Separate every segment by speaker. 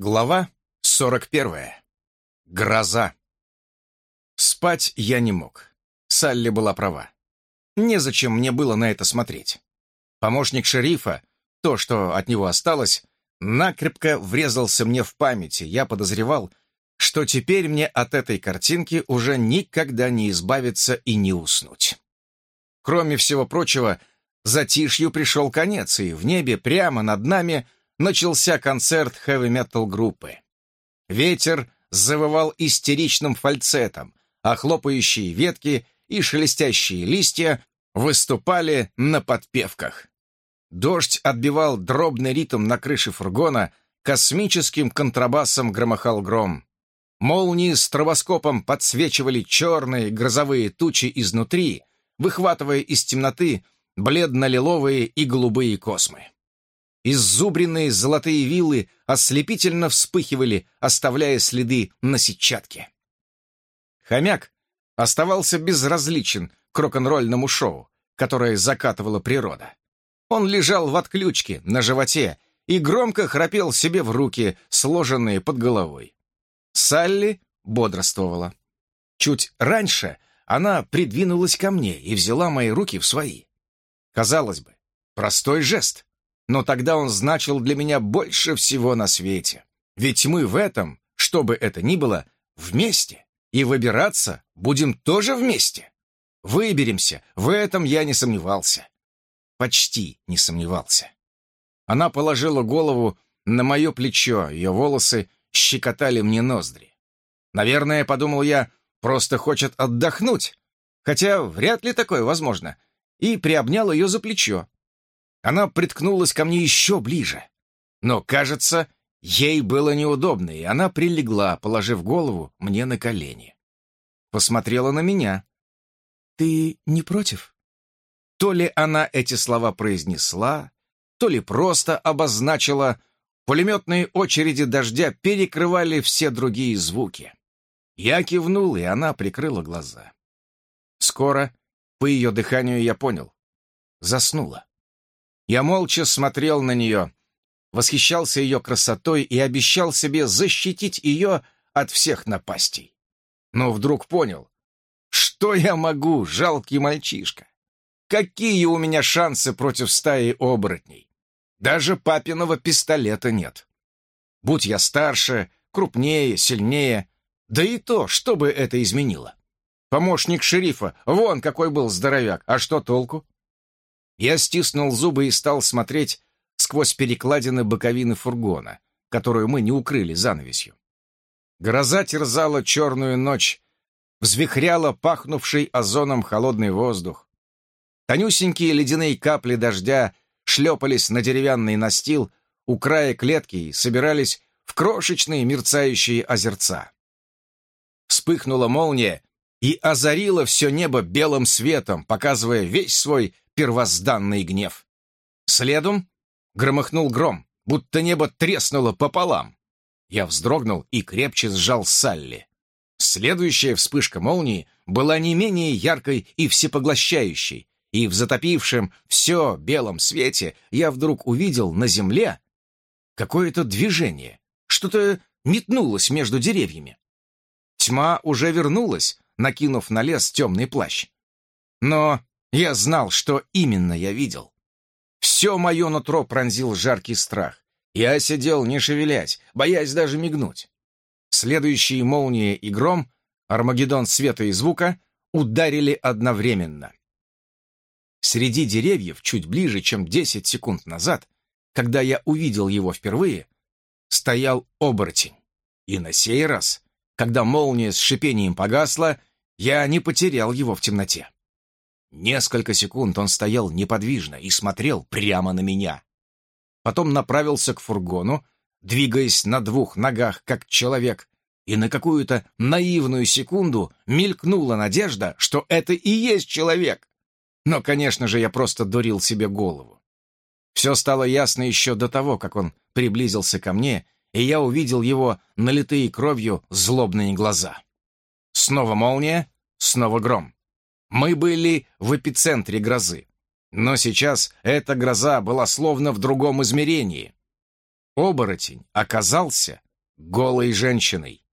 Speaker 1: Глава 41. Гроза. Спать я не мог. Салли была права. Незачем мне было на это смотреть. Помощник шерифа, то, что от него осталось, накрепко врезался мне в памяти. Я подозревал, что теперь мне от этой картинки уже никогда не избавиться и не уснуть. Кроме всего прочего, затишью пришел конец, и в небе прямо над нами – начался концерт хэви-метал группы. Ветер завывал истеричным фальцетом, а хлопающие ветки и шелестящие листья выступали на подпевках. Дождь отбивал дробный ритм на крыше фургона, космическим контрабасом громыхал гром. Молнии с тробоскопом подсвечивали черные грозовые тучи изнутри, выхватывая из темноты бледно-лиловые и голубые космы. Иззубренные золотые вилы ослепительно вспыхивали, оставляя следы на сетчатке. Хомяк оставался безразличен к рок-н-ролльному шоу, которое закатывала природа. Он лежал в отключке на животе и громко храпел себе в руки, сложенные под головой. Салли бодрствовала. Чуть раньше она придвинулась ко мне и взяла мои руки в свои. Казалось бы, простой жест но тогда он значил для меня больше всего на свете. Ведь мы в этом, что бы это ни было, вместе, и выбираться будем тоже вместе. Выберемся, в этом я не сомневался. Почти не сомневался. Она положила голову на мое плечо, ее волосы щекотали мне ноздри. Наверное, подумал я, просто хочет отдохнуть, хотя вряд ли такое возможно, и приобнял ее за плечо, она приткнулась ко мне еще ближе. Но, кажется, ей было неудобно, и она прилегла, положив голову мне на колени. Посмотрела на меня. «Ты не против?» То ли она эти слова произнесла, то ли просто обозначила, пулеметные очереди дождя перекрывали все другие звуки. Я кивнул, и она прикрыла глаза. Скоро, по ее дыханию, я понял. Заснула. Я молча смотрел на нее, восхищался ее красотой и обещал себе защитить ее от всех напастей. Но вдруг понял, что я могу, жалкий мальчишка? Какие у меня шансы против стаи оборотней? Даже папиного пистолета нет. Будь я старше, крупнее, сильнее, да и то, что бы это изменило. Помощник шерифа, вон какой был здоровяк, а что толку? Я стиснул зубы и стал смотреть сквозь перекладины боковины фургона, которую мы не укрыли занавесью. Гроза терзала черную ночь, взвихряла пахнувший озоном холодный воздух. Тонюсенькие ледяные капли дождя шлепались на деревянный настил у края клетки и собирались в крошечные мерцающие озерца. Вспыхнула молния и озарила все небо белым светом, показывая весь свой первозданный гнев. Следом громыхнул гром, будто небо треснуло пополам. Я вздрогнул и крепче сжал Салли. Следующая вспышка молнии была не менее яркой и всепоглощающей, и в затопившем все белом свете я вдруг увидел на земле какое-то движение, что-то метнулось между деревьями. Тьма уже вернулась, накинув на лес темный плащ. Но я знал, что именно я видел. Все мое нутро пронзил жаркий страх. Я сидел, не шевелясь, боясь даже мигнуть. Следующие молнии и гром, Армагеддон света и звука, ударили одновременно. Среди деревьев, чуть ближе, чем 10 секунд назад, когда я увидел его впервые, стоял оборотень. И на сей раз, когда молния с шипением погасла, я не потерял его в темноте. Несколько секунд он стоял неподвижно и смотрел прямо на меня. Потом направился к фургону, двигаясь на двух ногах, как человек, и на какую-то наивную секунду мелькнула надежда, что это и есть человек. Но, конечно же, я просто дурил себе голову. Все стало ясно еще до того, как он приблизился ко мне, и я увидел его налитые кровью злобные глаза. Снова молния, снова гром. Мы были в эпицентре грозы. Но сейчас эта гроза была словно в другом измерении. Оборотень оказался голой женщиной.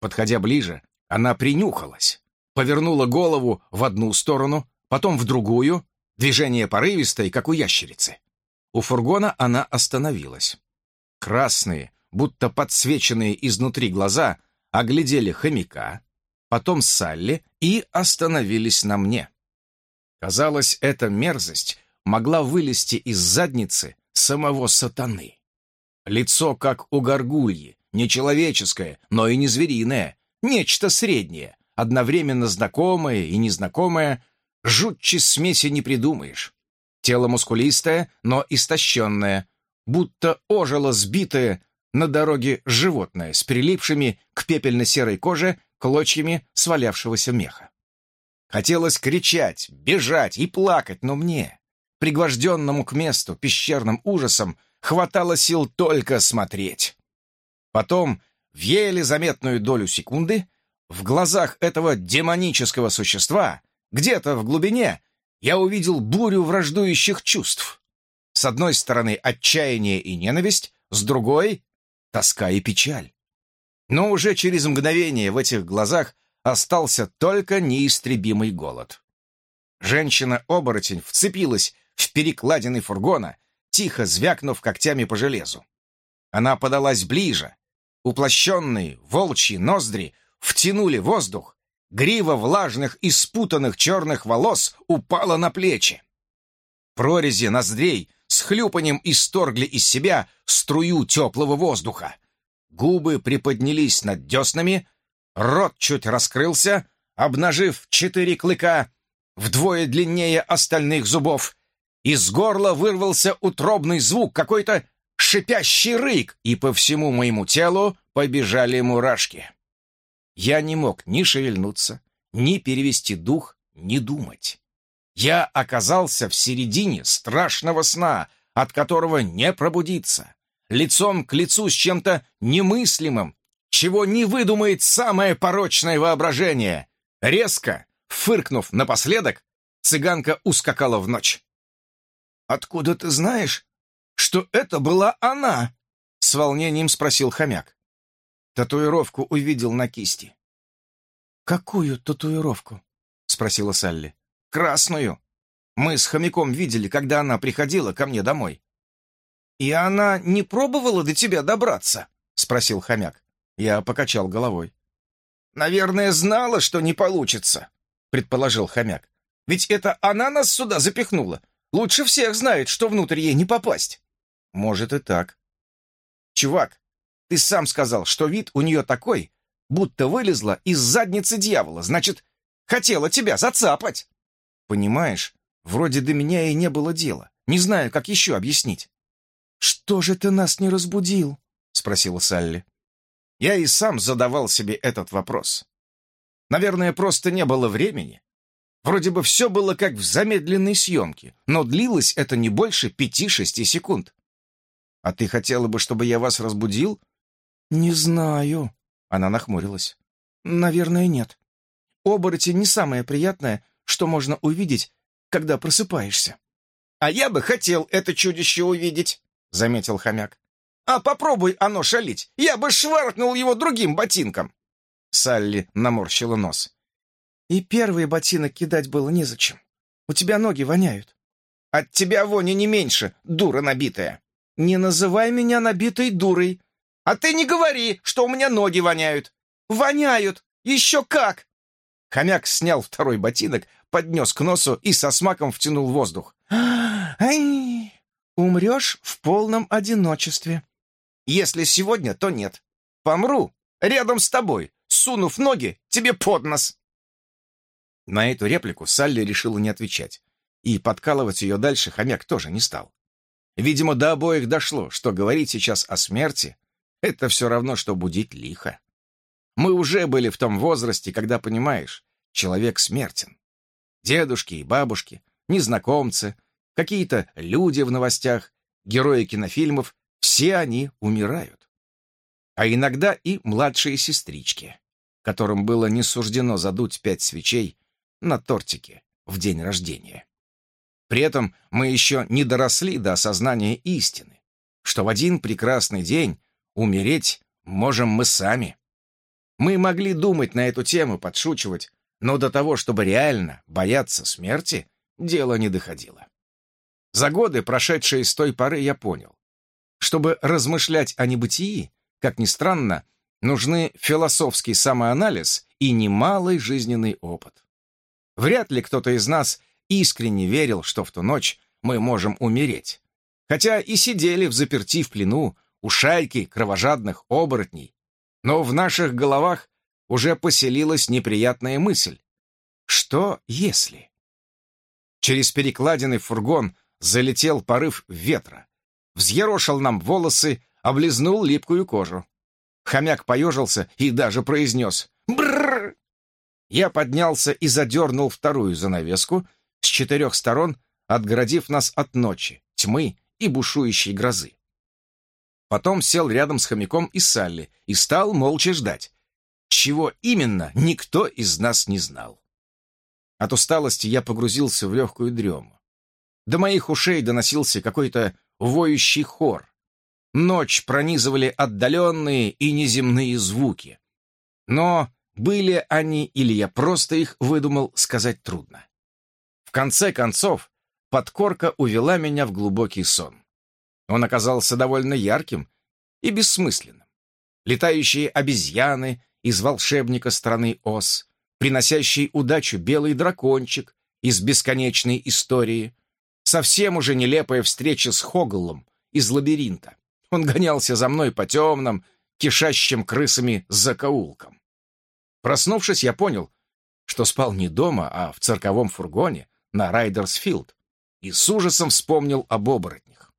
Speaker 1: Подходя ближе, она принюхалась, повернула голову в одну сторону, потом в другую, движение порывистое, как у ящерицы. У фургона она остановилась. Красные, будто подсвеченные изнутри глаза, оглядели хомяка, потом Салли и остановились на мне. Казалось, эта мерзость могла вылезти из задницы самого сатаны. Лицо, как у горгульи, не человеческое, но и не звериное, нечто среднее, одновременно знакомое и незнакомое, жутче смеси не придумаешь. Тело мускулистое, но истощенное, будто ожило сбитое на дороге животное с прилипшими к пепельно-серой коже клочьями свалявшегося меха. Хотелось кричать, бежать и плакать, но мне, пригвожденному к месту пещерным ужасом, хватало сил только смотреть. Потом, в еле заметную долю секунды, в глазах этого демонического существа, где-то в глубине, я увидел бурю враждующих чувств. С одной стороны отчаяние и ненависть, с другой — тоска и печаль. Но уже через мгновение в этих глазах остался только неистребимый голод. Женщина-оборотень вцепилась в перекладины фургона, тихо звякнув когтями по железу. Она подалась ближе. Уплощенные волчьи ноздри втянули воздух. Грива влажных и спутанных черных волос упала на плечи. Прорези ноздрей с хлюпанием исторгли из себя струю теплого воздуха. Губы приподнялись над деснами, рот чуть раскрылся, обнажив четыре клыка, вдвое длиннее остальных зубов. Из горла вырвался утробный звук, какой-то шипящий рык, и по всему моему телу побежали мурашки. Я не мог ни шевельнуться, ни перевести дух, ни думать. Я оказался в середине страшного сна, от которого не пробудиться, лицом к лицу с чем-то немыслимым, чего не выдумает самое порочное воображение. Резко, фыркнув напоследок, цыганка ускакала в ночь. «Откуда ты знаешь, что это была она?» — с волнением спросил хомяк. Татуировку увидел на кисти. «Какую татуировку?» — спросила Салли. «Красную. Мы с хомяком видели, когда она приходила ко мне домой». «И она не пробовала до тебя добраться?» — спросил хомяк. Я покачал головой. «Наверное, знала, что не получится», — предположил хомяк. «Ведь это она нас сюда запихнула. Лучше всех знает, что внутрь ей не попасть. Может и так. Чувак, ты сам сказал, что вид у нее такой, будто вылезла из задницы дьявола, значит, хотела тебя зацапать. Понимаешь, вроде до меня и не было дела. Не знаю, как еще объяснить. «Что же ты нас не разбудил?» — спросила Салли. Я и сам задавал себе этот вопрос. Наверное, просто не было времени. Вроде бы все было как в замедленной съемке, но длилось это не больше пяти-шести секунд. «А ты хотела бы, чтобы я вас разбудил?» «Не знаю», — она нахмурилась. «Наверное, нет. Оборотень не самое приятное, что можно увидеть, когда просыпаешься». «А я бы хотел это чудище увидеть», — заметил хомяк. «А попробуй оно шалить, я бы шваркнул его другим ботинком». Салли наморщила нос. И первый ботинок кидать было незачем. У тебя ноги воняют. От тебя вони не меньше, дура набитая. Не называй меня набитой дурой. А ты не говори, что у меня ноги воняют. Воняют! Еще как! Хомяк снял второй ботинок, поднес к носу и со смаком втянул воздух. «Ай! Умрешь в полном одиночестве. Если сегодня, то нет. Помру рядом с тобой, сунув ноги тебе под нос». На эту реплику Салли решила не отвечать, и подкалывать ее дальше хомяк тоже не стал. Видимо, до обоих дошло, что говорить сейчас о смерти — это все равно, что будить лихо. Мы уже были в том возрасте, когда, понимаешь, человек смертен. Дедушки и бабушки, незнакомцы, какие-то люди в новостях, герои кинофильмов — все они умирают. А иногда и младшие сестрички, которым было не суждено задуть пять свечей на тортике в день рождения. При этом мы еще не доросли до осознания истины, что в один прекрасный день умереть можем мы сами. Мы могли думать на эту тему, подшучивать, но до того, чтобы реально бояться смерти, дело не доходило. За годы, прошедшие с той поры, я понял. Чтобы размышлять о небытии, как ни странно, нужны философский самоанализ и немалый жизненный опыт. Вряд ли кто-то из нас искренне верил, что в ту ночь мы можем умереть. Хотя и сидели в заперти в плену у шайки кровожадных оборотней. Но в наших головах уже поселилась неприятная мысль. Что если? Через перекладины фургон залетел порыв ветра, взъерошил нам волосы, облизнул липкую кожу. Хомяк поежился и даже произнес «Брррр!». Я поднялся и задернул вторую занавеску с четырех сторон, отгородив нас от ночи, тьмы и бушующей грозы. Потом сел рядом с хомяком и Салли и стал молча ждать. Чего именно, никто из нас не знал. От усталости я погрузился в легкую дрему. До моих ушей доносился какой-то воющий хор. Ночь пронизывали отдаленные и неземные звуки. Но были они или я просто их выдумал, сказать трудно. В конце концов, подкорка увела меня в глубокий сон. Он оказался довольно ярким и бессмысленным. Летающие обезьяны из волшебника страны Оз, приносящий удачу белый дракончик из бесконечной истории, совсем уже нелепая встреча с Хоглом из лабиринта. Он гонялся за мной по темным, кишащим крысами закоулкам. Проснувшись, я понял, что спал не дома, а в цирковом фургоне на Райдерсфилд, и с ужасом вспомнил об оборотнях.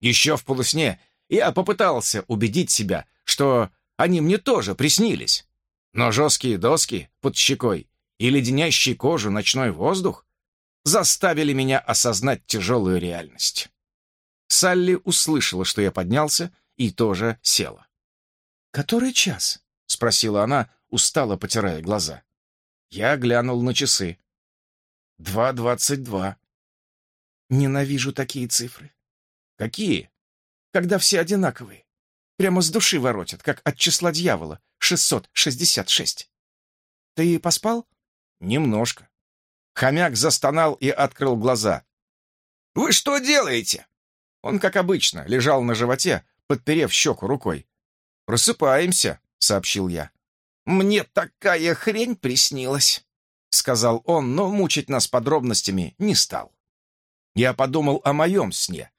Speaker 1: Еще в полусне я попытался убедить себя, что они мне тоже приснились. Но жесткие доски под щекой и леденящий кожу ночной воздух заставили меня осознать тяжелую реальность. Салли услышала, что я поднялся, и тоже села. «Который час?» — спросила она, устало потирая глаза. Я глянул на часы. «Два двадцать два». «Ненавижу такие цифры». «Какие?» «Когда все одинаковые. Прямо с души воротят, как от числа дьявола. 666. Ты поспал? Немножко. Хомяк застонал и открыл глаза. «Вы что делаете?» Он, как обычно, лежал на животе, подперев щеку рукой. «Просыпаемся», — сообщил я. «Мне такая хрень приснилась», — сказал он, но мучить нас подробностями не стал. Я подумал о моем сне.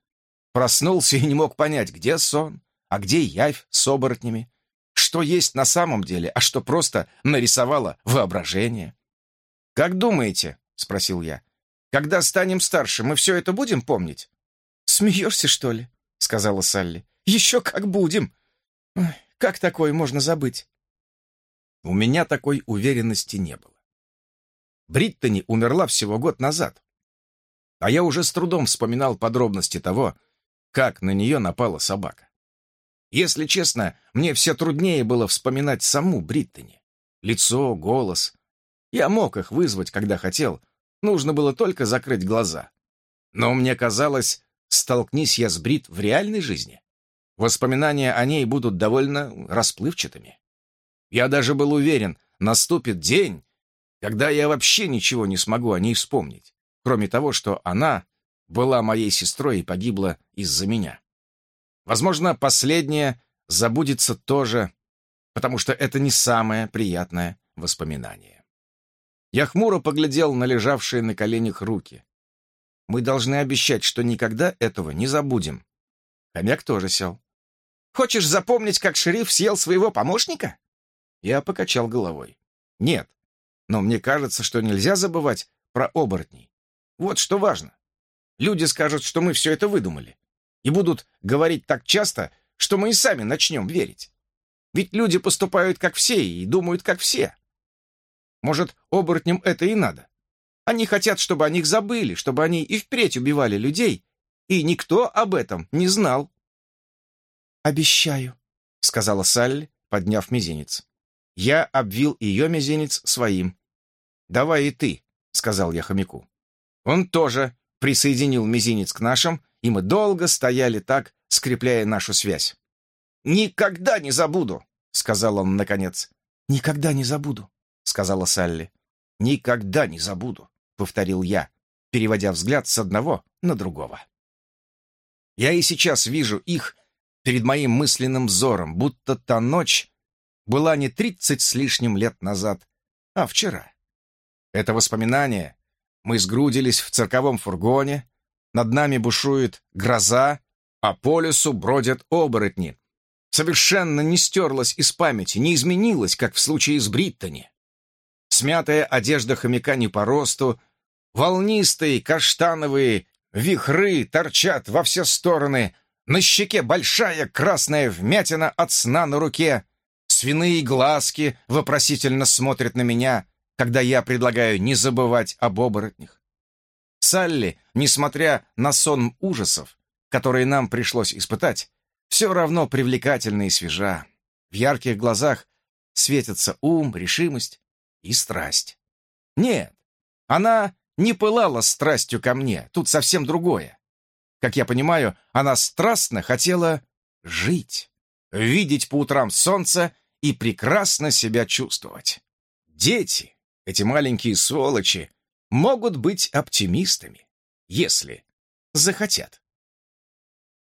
Speaker 1: Проснулся и не мог понять, где сон, а где явь с оборотнями, что есть на самом деле, а что просто нарисовало воображение. «Как думаете?» — спросил я. «Когда станем старше, мы все это будем помнить?» «Смеешься, что ли?» — сказала Салли. «Еще как будем! Ой, как такое можно забыть?» У меня такой уверенности не было. Бриттани умерла всего год назад, а я уже с трудом вспоминал подробности того, как на нее напала собака. Если честно, мне все труднее было вспоминать саму Бриттани. Лицо, голос. Я мог их вызвать, когда хотел. Нужно было только закрыть глаза. Но мне казалось, столкнись я с Брит в реальной жизни, воспоминания о ней будут довольно расплывчатыми. Я даже был уверен, наступит день, когда я вообще ничего не смогу о ней вспомнить, кроме того, что она была моей сестрой и погибла из-за меня. Возможно, последнее забудется тоже, потому что это не самое приятное воспоминание. Я хмуро поглядел на лежавшие на коленях руки. Мы должны обещать, что никогда этого не забудем. Хомяк тоже сел. «Хочешь запомнить, как шериф съел своего помощника?» Я покачал головой. «Нет, но мне кажется, что нельзя забывать про оборотней. Вот что важно. Люди скажут, что мы все это выдумали и будут говорить так часто, что мы и сами начнем верить. Ведь люди поступают как все и думают как все. Может, оборотням это и надо. Они хотят, чтобы о них забыли, чтобы они и впредь убивали людей, и никто об этом не знал. «Обещаю», — сказала Салли, подняв мизинец. Я обвил ее мизинец своим. «Давай и ты», — сказал я хомяку. Он тоже присоединил мизинец к нашим, и мы долго стояли так, скрепляя нашу связь. никогда не забуду», — сказал он наконец.
Speaker 2: «Никогда не забуду», — сказала Салли.
Speaker 1: «Никогда не забуду», — повторил я, переводя взгляд с одного на другого. Я и сейчас вижу их перед моим мысленным взором, будто та ночь была не тридцать с лишним лет назад, а вчера. Это воспоминание. Мы сгрудились в цирковом фургоне, над нами бушует гроза, а по лесу бродят оборотни. Совершенно не стерлась из памяти, не изменилась, как в случае с Бриттани. Смятая одежда хомяка не по росту, волнистые каштановые вихры торчат во все стороны, на щеке большая красная вмятина от сна на руке, свиные глазки вопросительно смотрят на меня, когда я предлагаю не забывать об оборотнях. Салли, несмотря на сон ужасов, которые нам пришлось испытать, все равно привлекательна и свежа. В ярких глазах светятся ум, решимость и страсть. Нет, она не пылала страстью ко мне, тут совсем другое. Как я понимаю, она страстно хотела жить, видеть по утрам солнце и прекрасно себя чувствовать. Дети, эти маленькие сволочи, могут быть оптимистами, если захотят.